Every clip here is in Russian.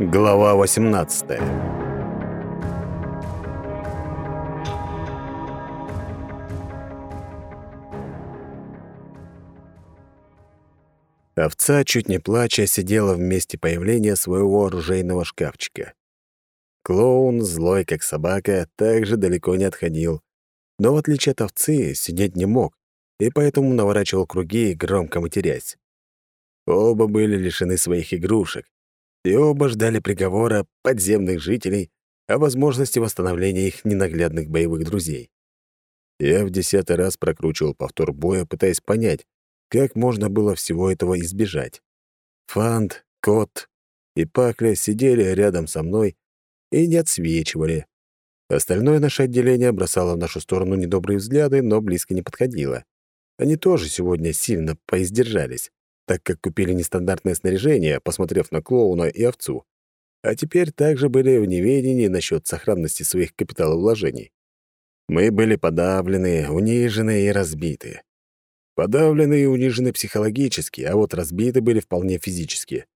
Глава 18 Овца, чуть не плача, сидела в месте появления своего оружейного шкафчика. Клоун, злой как собака, также далеко не отходил. Но в отличие от овцы, сидеть не мог, и поэтому наворачивал круги, громко матерясь. Оба были лишены своих игрушек, и оба ждали приговора подземных жителей о возможности восстановления их ненаглядных боевых друзей. Я в десятый раз прокручивал повтор боя, пытаясь понять, как можно было всего этого избежать. Фант, Кот и Пакля сидели рядом со мной и не отсвечивали. Остальное наше отделение бросало в нашу сторону недобрые взгляды, но близко не подходило. Они тоже сегодня сильно поиздержались так как купили нестандартное снаряжение, посмотрев на клоуна и овцу. А теперь также были в неведении насчет сохранности своих капиталовложений. Мы были подавлены, унижены и разбиты. Подавлены и унижены психологически, а вот разбиты были вполне физически.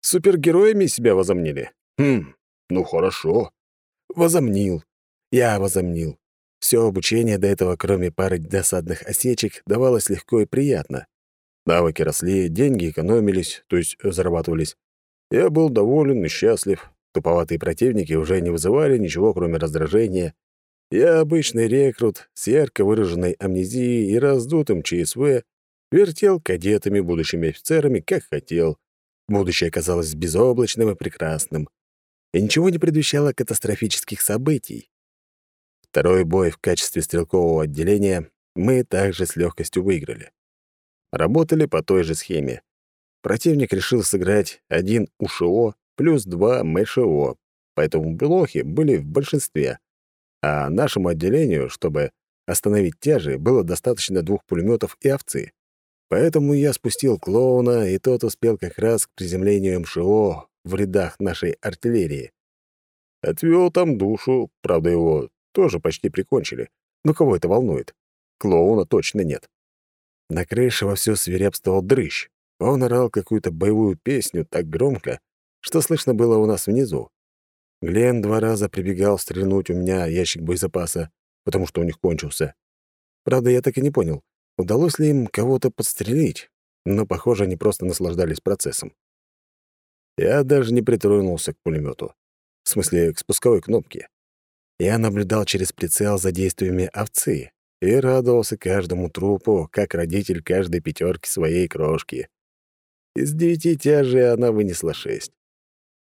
Супергероями себя возомнили? Хм, ну хорошо. Возомнил. Я возомнил. Все обучение до этого, кроме пары досадных осечек, давалось легко и приятно. Навыки росли, деньги экономились, то есть зарабатывались. Я был доволен и счастлив. Туповатые противники уже не вызывали ничего, кроме раздражения. Я обычный рекрут с ярко выраженной амнезией и раздутым ЧСВ, вертел кадетами, будущими офицерами, как хотел. Будущее казалось безоблачным и прекрасным. И ничего не предвещало катастрофических событий. Второй бой в качестве стрелкового отделения мы также с легкостью выиграли. Работали по той же схеме. Противник решил сыграть один УШО плюс два МШО, поэтому блохи были в большинстве. А нашему отделению, чтобы остановить тяжи, было достаточно двух пулеметов и овцы. Поэтому я спустил клоуна, и тот успел как раз к приземлению МШО в рядах нашей артиллерии. Отвел там душу, правда, его тоже почти прикончили. Но кого это волнует? Клоуна точно нет. На крыше вовсю свирепствовал дрыщ. Он орал какую-то боевую песню так громко, что слышно было у нас внизу. Глен два раза прибегал стрельнуть у меня ящик боезапаса, потому что у них кончился. Правда, я так и не понял, удалось ли им кого-то подстрелить, но, похоже, они просто наслаждались процессом. Я даже не притронулся к пулемету, В смысле, к спусковой кнопке. Я наблюдал через прицел за действиями овцы, и радовался каждому трупу, как родитель каждой пятерки своей крошки. Из девяти тяжей она вынесла шесть.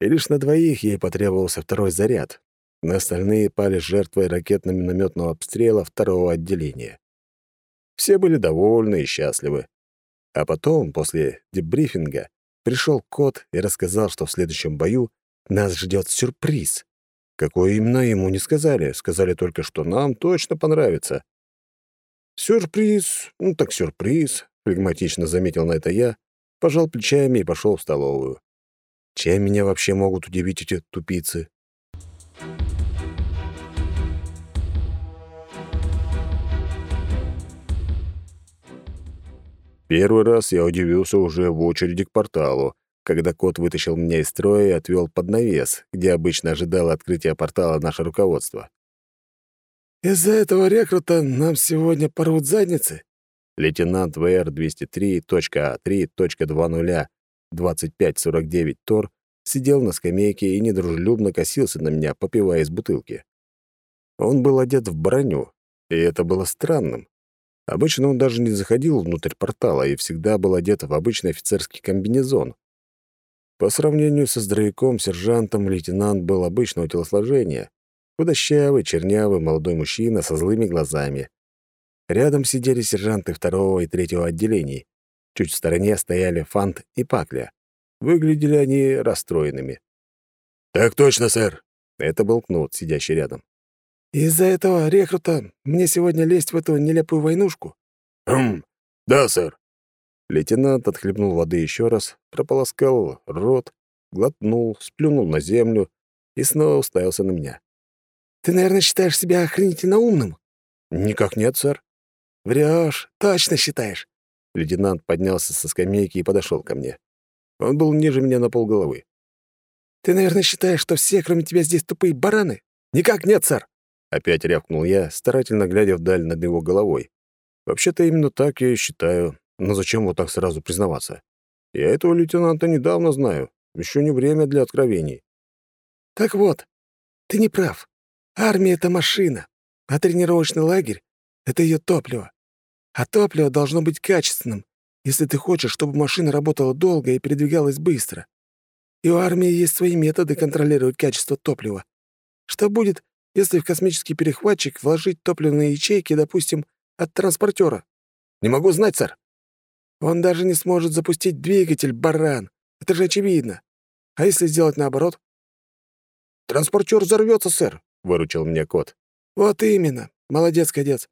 И лишь на двоих ей потребовался второй заряд. На остальные пали жертвой ракетно-минометного обстрела второго отделения. Все были довольны и счастливы. А потом, после дебрифинга, пришел кот и рассказал, что в следующем бою нас ждет сюрприз. Какой именно ему не сказали, сказали только, что нам точно понравится. «Сюрприз, ну так сюрприз», — флегматично заметил на это я, пожал плечами и пошел в столовую. Чем меня вообще могут удивить эти тупицы? Первый раз я удивился уже в очереди к порталу, когда кот вытащил меня из строя и отвел под навес, где обычно ожидало открытия портала наше руководство. Из-за этого рекрута нам сегодня порвут задницы? Лейтенант ВР-203.20.2549 Тор сидел на скамейке и недружелюбно косился на меня, попивая из бутылки. Он был одет в броню, и это было странным. Обычно он даже не заходил внутрь портала и всегда был одет в обычный офицерский комбинезон. По сравнению со здоровяком-сержантом, лейтенант был обычного телосложения, Худощавый, чернявый молодой мужчина со злыми глазами. Рядом сидели сержанты второго и третьего отделений. Чуть в стороне стояли Фант и Пакля. Выглядели они расстроенными. «Так точно, сэр!» Это был Кнут, сидящий рядом. «Из-за этого рекрута мне сегодня лезть в эту нелепую войнушку?» «Хм, да, сэр». Лейтенант отхлебнул воды еще раз, прополоскал рот, глотнул, сплюнул на землю и снова уставился на меня. Ты, наверное, считаешь себя охренительно умным?» «Никак нет, сэр». Врешь, точно считаешь». Лейтенант поднялся со скамейки и подошел ко мне. Он был ниже меня на полголовы. Ты, наверное, считаешь, что все, кроме тебя, здесь тупые бараны? Никак нет, сэр!» Опять рявкнул я, старательно глядя вдаль над его головой. Вообще-то именно так я и считаю. Но зачем вот так сразу признаваться? Я этого лейтенанта недавно знаю. Еще не время для откровений. «Так вот, ты не прав. Армия — это машина, а тренировочный лагерь — это ее топливо. А топливо должно быть качественным, если ты хочешь, чтобы машина работала долго и передвигалась быстро. И у армии есть свои методы контролировать качество топлива. Что будет, если в космический перехватчик вложить топливные ячейки, допустим, от транспортера? Не могу знать, сэр. Он даже не сможет запустить двигатель, баран. Это же очевидно. А если сделать наоборот? «Транспортер взорвется, сэр», — выручил меня кот. «Вот именно. Молодец, кадец.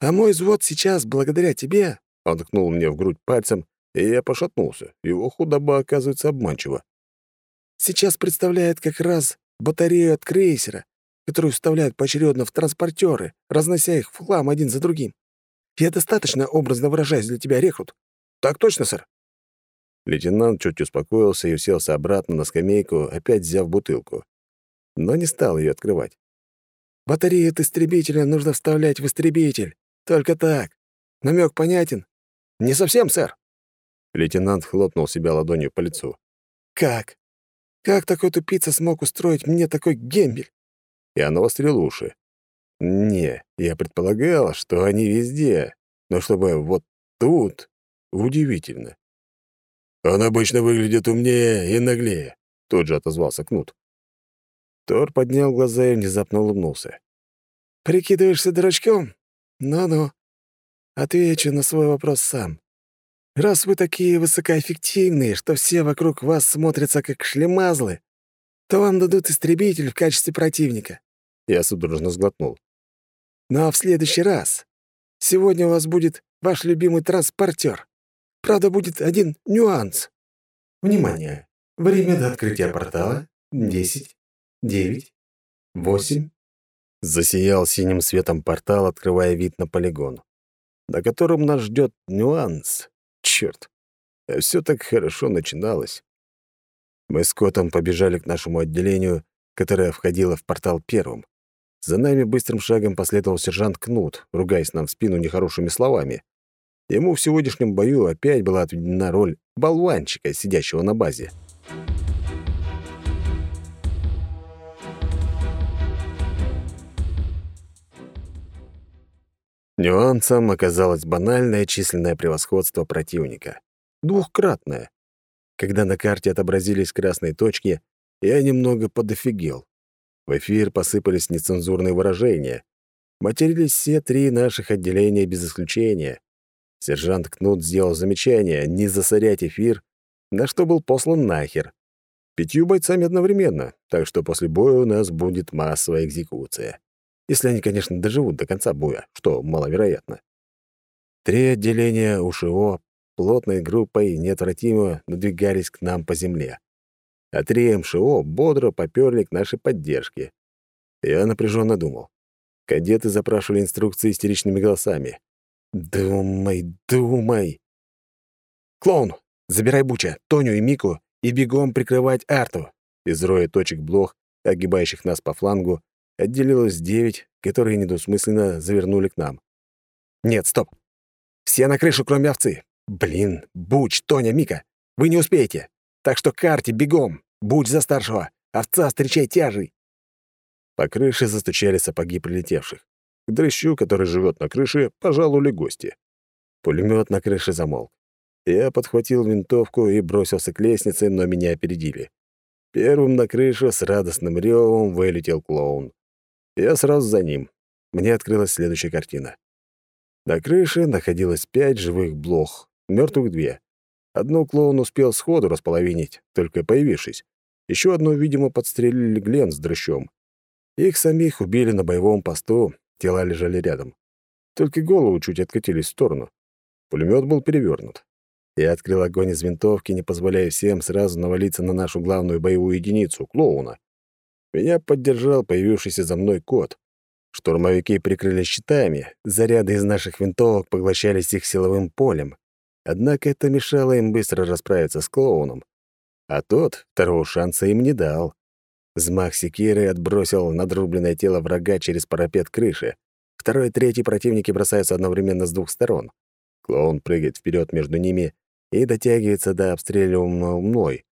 А мой взвод сейчас, благодаря тебе...» Он ткнул мне в грудь пальцем, и я пошатнулся. Его худоба оказывается обманчива. «Сейчас представляет как раз батарею от крейсера, которую вставляют поочередно в транспортеры, разнося их в хлам один за другим. Я достаточно образно выражаюсь для тебя, рекрут?» «Так точно, сэр». Лейтенант чуть успокоился и уселся обратно на скамейку, опять взяв бутылку. Но не стал ее открывать. «Батарею от истребителя нужно вставлять в истребитель. Только так. Намек понятен?» «Не совсем, сэр». Лейтенант хлопнул себя ладонью по лицу. «Как? Как такой тупица смог устроить мне такой гембель?» Я навострил уши. «Не, я предполагал, что они везде, но чтобы вот тут... Удивительно. Он обычно выглядит умнее и наглее», — тут же отозвался Кнут. Тор поднял глаза и внезапно улыбнулся. «Прикидываешься дурачком? Ну-ну. Отвечу на свой вопрос сам. Раз вы такие высокоэффективные, что все вокруг вас смотрятся как шлемазлы, то вам дадут истребитель в качестве противника». Я судорожно сглотнул. «Ну а в следующий раз. Сегодня у вас будет ваш любимый транспортер. Правда, будет один нюанс. Внимание! Время до открытия портала — 10, 9, 8. Засиял синим светом портал, открывая вид на полигон, на котором нас ждет нюанс. Черт, все так хорошо начиналось. Мы с Котом побежали к нашему отделению, которое входило в портал первым. За нами быстрым шагом последовал сержант Кнут, ругаясь нам в спину нехорошими словами. Ему в сегодняшнем бою опять была отведена роль болванчика, сидящего на базе. Нюансом оказалось банальное численное превосходство противника. Двухкратное. Когда на карте отобразились красные точки, я немного подофигел. В эфир посыпались нецензурные выражения. Матерились все три наших отделения без исключения. Сержант Кнут сделал замечание не засорять эфир, на что был послан нахер. Пятью бойцами одновременно, так что после боя у нас будет массовая экзекуция. Если они, конечно, доживут до конца боя, что маловероятно. Три отделения УШО плотной группой неотвратимо надвигались к нам по земле. А три МШО бодро поперли к нашей поддержке. Я напряженно думал. Кадеты запрашивали инструкции истеричными голосами. «Думай, думай!» «Клоун, забирай Буча, Тоню и Мику и бегом прикрывать Арту!» Из роя точек блох, огибающих нас по флангу, отделилось девять, которые недосмысленно завернули к нам. «Нет, стоп! Все на крышу, кроме овцы! Блин, Буч, Тоня, Мика, вы не успеете! Так что карте бегом! Буч за старшего! Овца, встречай тяжей!» По крыше застучали сапоги прилетевших. К дрыщу, который живет на крыше, пожалуйли гости. Пулемет на крыше замолк. Я подхватил винтовку и бросился к лестнице, но меня опередили. Первым на крышу с радостным ревом вылетел клоун. Я сразу за ним. Мне открылась следующая картина. На крыше находилось пять живых блох, мертвых две. Одну клоун успел сходу располовинить, только появившись. Еще одну, видимо, подстрелили Глен с дрыщом. Их самих убили на боевом посту, тела лежали рядом. Только голову чуть откатились в сторону. Пулемет был перевернут. Я открыл огонь из винтовки, не позволяя всем сразу навалиться на нашу главную боевую единицу — клоуна. Меня поддержал появившийся за мной кот. Штурмовики прикрыли щитами, заряды из наших винтовок поглощались их силовым полем. Однако это мешало им быстро расправиться с клоуном. а тот второго шанса им не дал. Взмах секиры отбросил надрубленное тело врага через парапет крыши. Второй и третий противники бросаются одновременно с двух сторон. Клоун прыгает вперед между ними и дотягивается до обстреливаемого мной.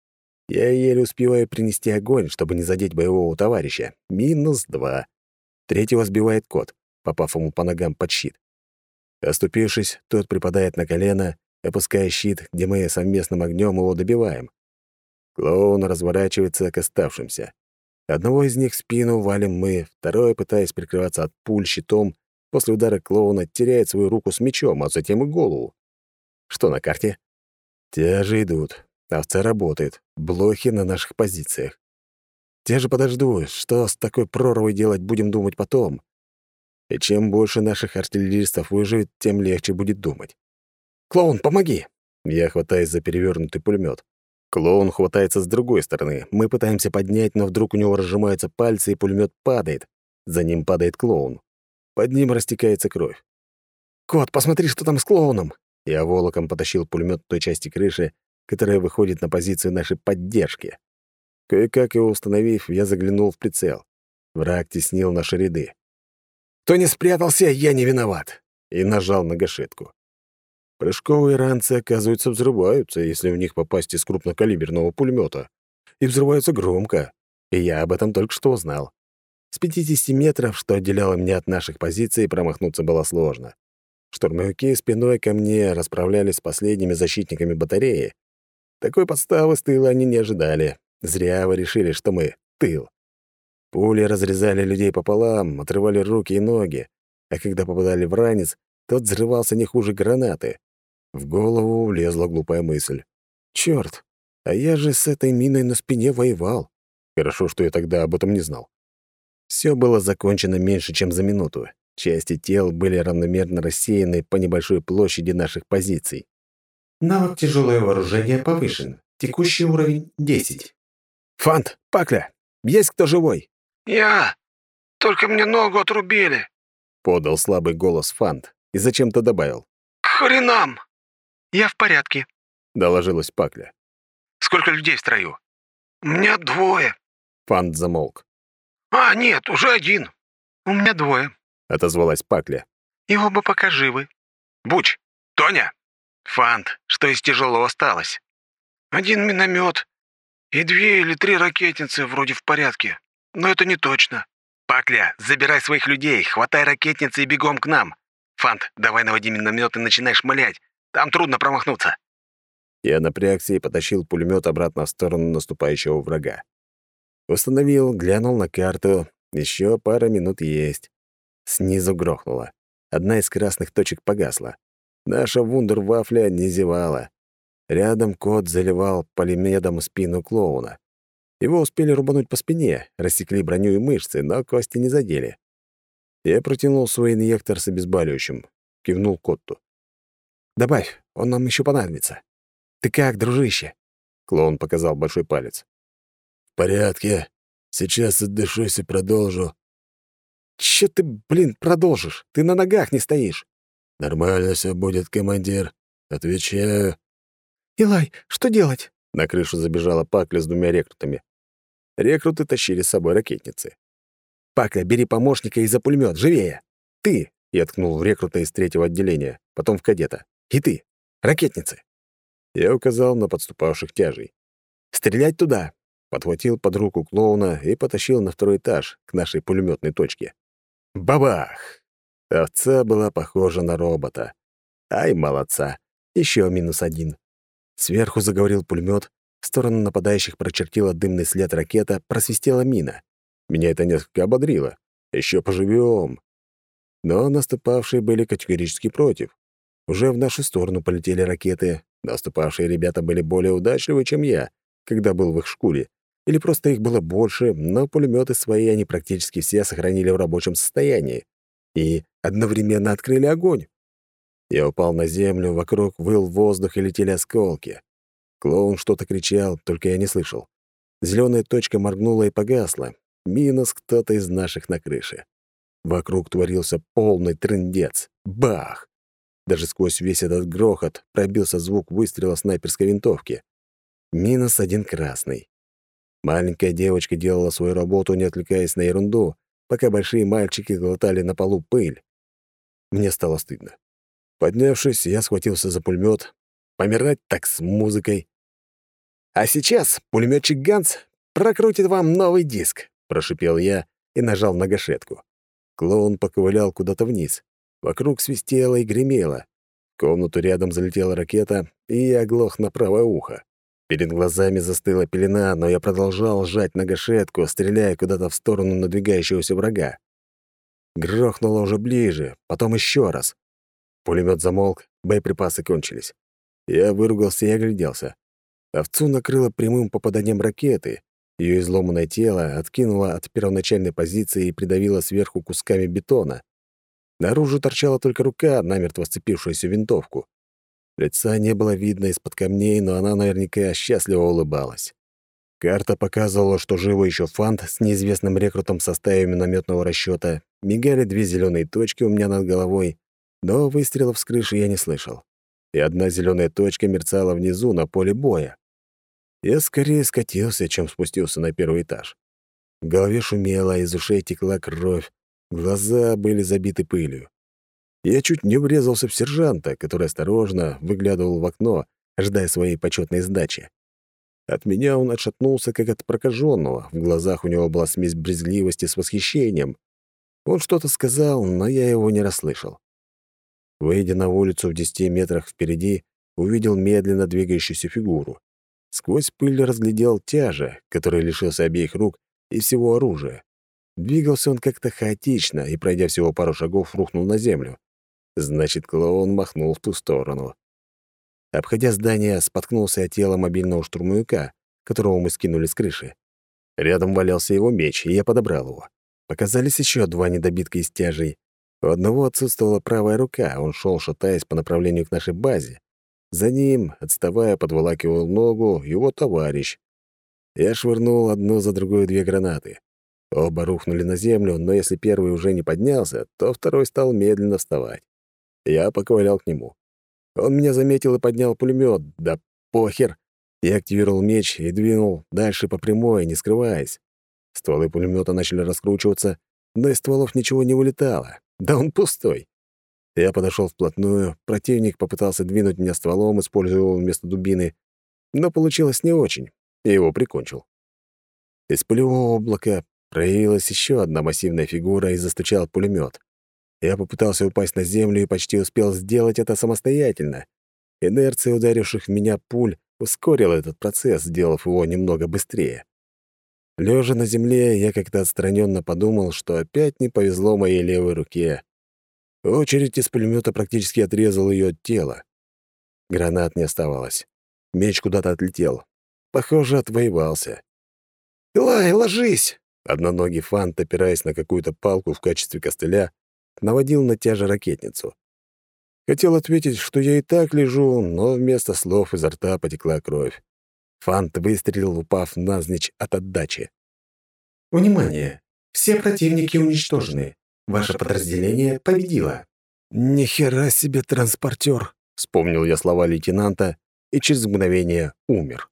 Я еле успеваю принести огонь, чтобы не задеть боевого товарища. Минус два. Третьего сбивает кот, попав ему по ногам под щит. Оступившись, тот припадает на колено, опуская щит, где мы совместным огнем его добиваем. Клоун разворачивается к оставшимся. Одного из них в спину валим мы, второй, пытаясь прикрываться от пуль щитом, после удара клоуна теряет свою руку с мечом, а затем и голову. Что на карте? Те же идут. Овца работает. Блохи на наших позициях. Те же подожду. Что с такой прорвой делать, будем думать потом. И чем больше наших артиллеристов выживет, тем легче будет думать. «Клоун, помоги!» Я хватаюсь за перевернутый пулемет. Клоун хватается с другой стороны. Мы пытаемся поднять, но вдруг у него разжимаются пальцы, и пулемет падает. За ним падает клоун. Под ним растекается кровь. «Кот, посмотри, что там с клоуном!» Я волоком потащил пулемет той части крыши, которая выходит на позицию нашей поддержки. Кое-как его установив, я заглянул в прицел. Враг теснил наши ряды. «Кто не спрятался, я не виноват!» И нажал на гашетку. Прыжковые ранцы, оказывается, взрываются, если в них попасть из крупнокалиберного пулемета. И взрываются громко. И я об этом только что узнал. С 50 метров, что отделяло меня от наших позиций, промахнуться было сложно. Штурмовики спиной ко мне расправлялись с последними защитниками батареи. Такой подставы с тыла они не ожидали. Зря вы решили, что мы — тыл. Пули разрезали людей пополам, отрывали руки и ноги, а когда попадали в ранец, тот взрывался не хуже гранаты. В голову влезла глупая мысль. «Чёрт, а я же с этой миной на спине воевал. Хорошо, что я тогда об этом не знал». Все было закончено меньше, чем за минуту. Части тел были равномерно рассеяны по небольшой площади наших позиций. Навык тяжелое вооружение повышен. Текущий уровень 10. «Фант, Пакля, есть кто живой?» «Я! Только мне ногу отрубили!» — подал слабый голос Фант и зачем-то добавил. «К хренам!» «Я в порядке», — доложилась Пакля. «Сколько людей в строю?» «У меня двое». Фант замолк. «А, нет, уже один». «У меня двое», — отозвалась Пакля. «И оба пока живы». «Буч! Тоня! Фант, что из тяжелого осталось?» «Один миномет и две или три ракетницы вроде в порядке, но это не точно». «Пакля, забирай своих людей, хватай ракетницы и бегом к нам. Фант, давай наводи миномет и начинай шмалять. Там трудно промахнуться». Я напрягся и потащил пулемет обратно в сторону наступающего врага. Установил, глянул на карту. Еще пара минут есть. Снизу грохнуло. Одна из красных точек погасла. Наша вундервафля не зевала. Рядом кот заливал полимедом спину клоуна. Его успели рубануть по спине, рассекли броню и мышцы, но кости не задели. Я протянул свой инъектор с обезболивающим, кивнул Котту. Добавь, он нам еще понадобится. Ты как, дружище?» Клоун показал большой палец. «В порядке. Сейчас отдышусь и продолжу». «Чё ты, блин, продолжишь? Ты на ногах не стоишь». «Нормально все будет, командир. Отвечаю». «Илай, что делать?» На крышу забежала Пакля с двумя рекрутами. Рекруты тащили с собой ракетницы. «Пакля, бери помощника и за пулемет, живее! Ты!» — я ткнул в рекрута из третьего отделения, потом в кадета. И ты. Ракетницы. Я указал на подступавших тяжей. Стрелять туда. Подхватил под руку клоуна и потащил на второй этаж, к нашей пулеметной точке. Бабах! Овца была похожа на робота. Ай, молодца. Еще минус один. Сверху заговорил пулемет, в сторону нападающих прочертила дымный след ракета, просвистела мина. Меня это несколько ободрило. Еще поживем. Но наступавшие были категорически против. Уже в нашу сторону полетели ракеты. Наступавшие ребята были более удачливы, чем я, когда был в их шкуре. Или просто их было больше, но пулеметы свои они практически все сохранили в рабочем состоянии. И одновременно открыли огонь. Я упал на землю, вокруг выл воздух и летели осколки. Клоун что-то кричал, только я не слышал. Зеленая точка моргнула и погасла. Минус кто-то из наших на крыше. Вокруг творился полный трындец. Бах! Даже сквозь весь этот грохот пробился звук выстрела снайперской винтовки. Минус один красный. Маленькая девочка делала свою работу, не отвлекаясь на ерунду, пока большие мальчики глотали на полу пыль. Мне стало стыдно. Поднявшись, я схватился за пулемет. Помирать так с музыкой. «А сейчас пулеметчик Ганс прокрутит вам новый диск», — прошипел я и нажал на гашетку. Клоун поковылял куда-то вниз. Вокруг свистело и гремело. В комнату рядом залетела ракета, и я оглох на правое ухо. Перед глазами застыла пелена, но я продолжал сжать на гашетку, стреляя куда-то в сторону надвигающегося врага. Грохнуло уже ближе, потом еще раз. Пулемет замолк, боеприпасы кончились. Я выругался и огляделся. Овцу накрыло прямым попаданием ракеты. Ее изломанное тело откинуло от первоначальной позиции и придавило сверху кусками бетона. Наружу торчала только рука, намертво сцепившаяся винтовку. Лица не было видно из-под камней, но она наверняка счастливо улыбалась. Карта показывала, что живо еще фант с неизвестным рекрутом в составе минометного расчета. Мигали две зеленые точки у меня над головой, но выстрелов с крыши я не слышал. И одна зеленая точка мерцала внизу на поле боя. Я скорее скатился, чем спустился на первый этаж. В голове шумело, из ушей текла кровь, глаза были забиты пылью. Я чуть не врезался в сержанта, который осторожно выглядывал в окно, ожидая своей почетной сдачи. От меня он отшатнулся, как от прокаженного. В глазах у него была смесь брезгливости с восхищением. Он что-то сказал, но я его не расслышал. Выйдя на улицу в десяти метрах впереди, увидел медленно двигающуюся фигуру. Сквозь пыль разглядел тяжа, который лишился обеих рук и всего оружия. Двигался он как-то хаотично и, пройдя всего пару шагов, рухнул на землю. Значит, клоун махнул в ту сторону. Обходя здание, споткнулся от тела мобильного штурмовика, которого мы скинули с крыши. Рядом валялся его меч, и я подобрал его. Показались еще два недобитка из тяжей. У одного отсутствовала правая рука, он шел, шатаясь по направлению к нашей базе. За ним, отставая, подволакивал ногу его товарищ. Я швырнул одну за другой две гранаты. Оба рухнули на землю, но если первый уже не поднялся, то второй стал медленно вставать. Я поковылял к нему. Он меня заметил и поднял пулемет. Да похер. Я активировал меч и двинул дальше по прямой, не скрываясь. Стволы пулемета начали раскручиваться, но из стволов ничего не вылетало. Да он пустой. Я подошел вплотную, противник попытался двинуть меня стволом, используя его вместо дубины, но получилось не очень, и его прикончил. Из пулевого облака проявилась еще одна массивная фигура и застучал пулемет. Я попытался упасть на землю и почти успел сделать это самостоятельно. Инерция ударивших в меня пуль ускорила этот процесс, сделав его немного быстрее. Лежа на земле, я как-то отстраненно подумал, что опять не повезло моей левой руке. Очередь из пулемета практически отрезала ее от тела. Гранат не оставалось. Меч куда-то отлетел. Похоже, отвоевался. «Илай, ложись!» Одноногий фант, опираясь на какую-то палку в качестве костыля, наводил на тяже ракетницу. Хотел ответить, что я и так лежу, но вместо слов изо рта потекла кровь. Фант выстрелил, упав навзничь от отдачи. «Внимание! Все противники уничтожены. Ваше подразделение победило». «Ни хера себе транспортер!» — вспомнил я слова лейтенанта и через мгновение умер.